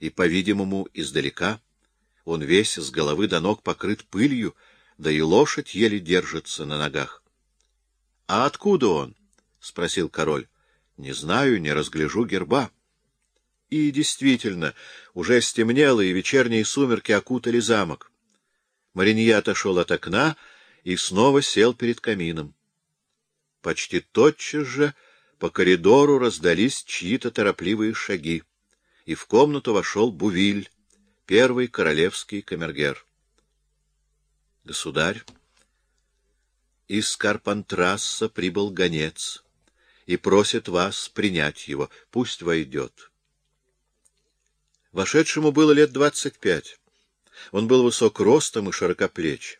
и, по-видимому, издалека. Он весь с головы до ног покрыт пылью, да и лошадь еле держится на ногах. — А откуда он? — спросил король. — Не знаю, не разгляжу герба. И действительно, уже стемнело, и вечерние сумерки окутали замок. Маринья отошел от окна и снова сел перед камином. Почти тотчас же по коридору раздались чьи-то торопливые шаги, и в комнату вошел Бувиль, первый королевский камергер. — Государь, из Карпантрасса прибыл гонец и просит вас принять его. Пусть войдет. Вошедшему было лет двадцать пять. Он был высок ростом и широкоплеч.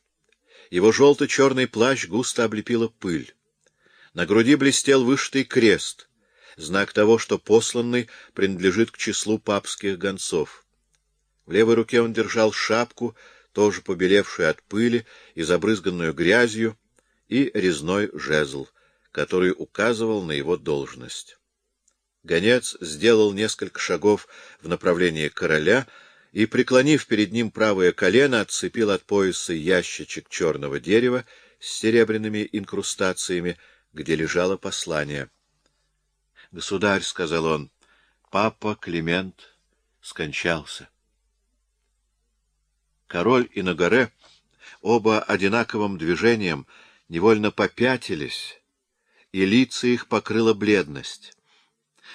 Его желто-черный плащ густо облепила пыль. На груди блестел вышитый крест, знак того, что посланный принадлежит к числу папских гонцов. В левой руке он держал шапку, тоже побелевшую от пыли и забрызганную грязью, и резной жезл, который указывал на его должность. Гонец сделал несколько шагов в направлении короля и, преклонив перед ним правое колено, отцепил от пояса ящичек черного дерева с серебряными инкрустациями, где лежало послание. — Государь, — сказал он, — папа Климент скончался. Король и Нагаре, оба одинаковым движением, невольно попятились, и лица их покрыла бледность.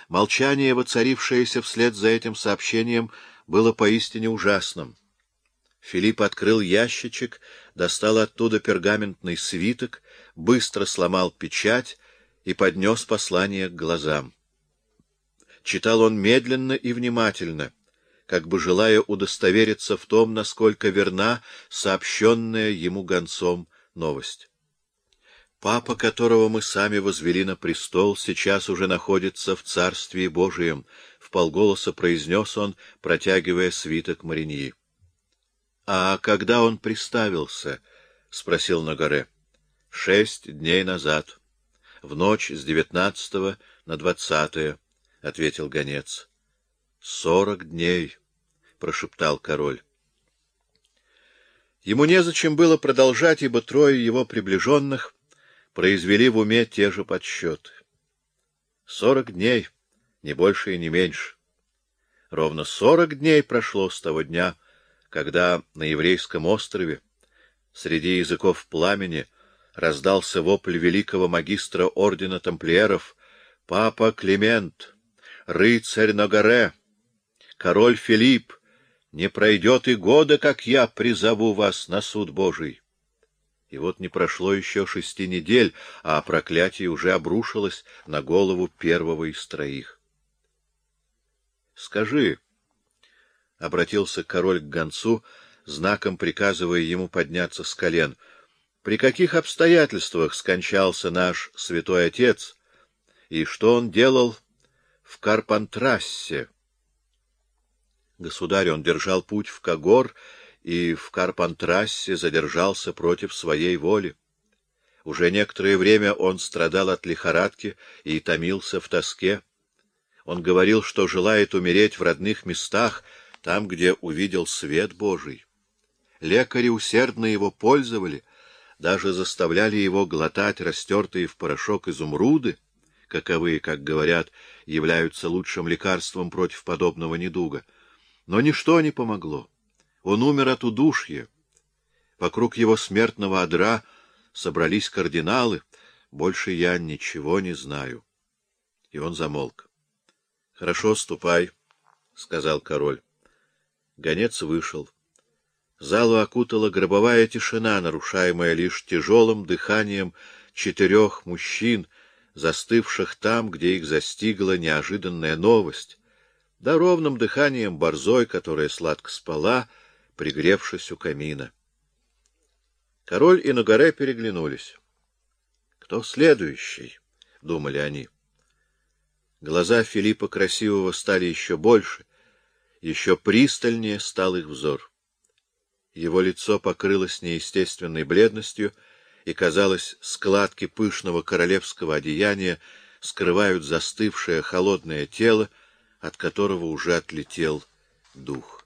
Молчание, воцарившееся вслед за этим сообщением, было поистине ужасным. Филипп открыл ящичек, достал оттуда пергаментный свиток, быстро сломал печать и поднес послание к глазам. Читал он медленно и внимательно, как бы желая удостовериться в том, насколько верна сообщенная ему гонцом новость. Папа, которого мы сами возвели на престол, сейчас уже находится в Царствии Божием, — вполголоса произнес он, протягивая свиток Мариньи. — А когда он приставился? — спросил Нагаре. — Шесть дней назад. В ночь с девятнадцатого на двадцатое, — ответил гонец. — Сорок дней, — прошептал король. Ему незачем было продолжать, ибо трое его приближенных произвели в уме те же подсчеты. Сорок дней, не больше и не меньше. Ровно сорок дней прошло с того дня, когда на еврейском острове среди языков пламени раздался вопль великого магистра ордена тамплиеров «Папа Климент, рыцарь на горе, король Филипп, не пройдет и года, как я призову вас на суд Божий». И вот не прошло еще шести недель, а проклятие уже обрушилось на голову первого из троих. — Скажи, — обратился король к гонцу, знаком приказывая ему подняться с колен, — при каких обстоятельствах скончался наш святой отец, и что он делал в Карпантрассе? Государь, он держал путь в Кагор и в Карпантрассе задержался против своей воли. Уже некоторое время он страдал от лихорадки и томился в тоске. Он говорил, что желает умереть в родных местах, там, где увидел свет Божий. Лекари усердно его пользовали, даже заставляли его глотать растертые в порошок изумруды, каковые, как говорят, являются лучшим лекарством против подобного недуга. Но ничто не помогло. Он умер от удушья. Вокруг его смертного одра собрались кардиналы. Больше я ничего не знаю. И он замолк. — Хорошо, ступай, — сказал король. Гонец вышел. Залу окутала гробовая тишина, нарушаемая лишь тяжелым дыханием четырех мужчин, застывших там, где их застигла неожиданная новость, да ровным дыханием борзой, которая сладко спала, — пригревшись у камина. Король и Нагаре переглянулись. «Кто следующий?» — думали они. Глаза Филиппа Красивого стали еще больше, еще пристальнее стал их взор. Его лицо покрылось неестественной бледностью, и, казалось, складки пышного королевского одеяния скрывают застывшее холодное тело, от которого уже отлетел дух.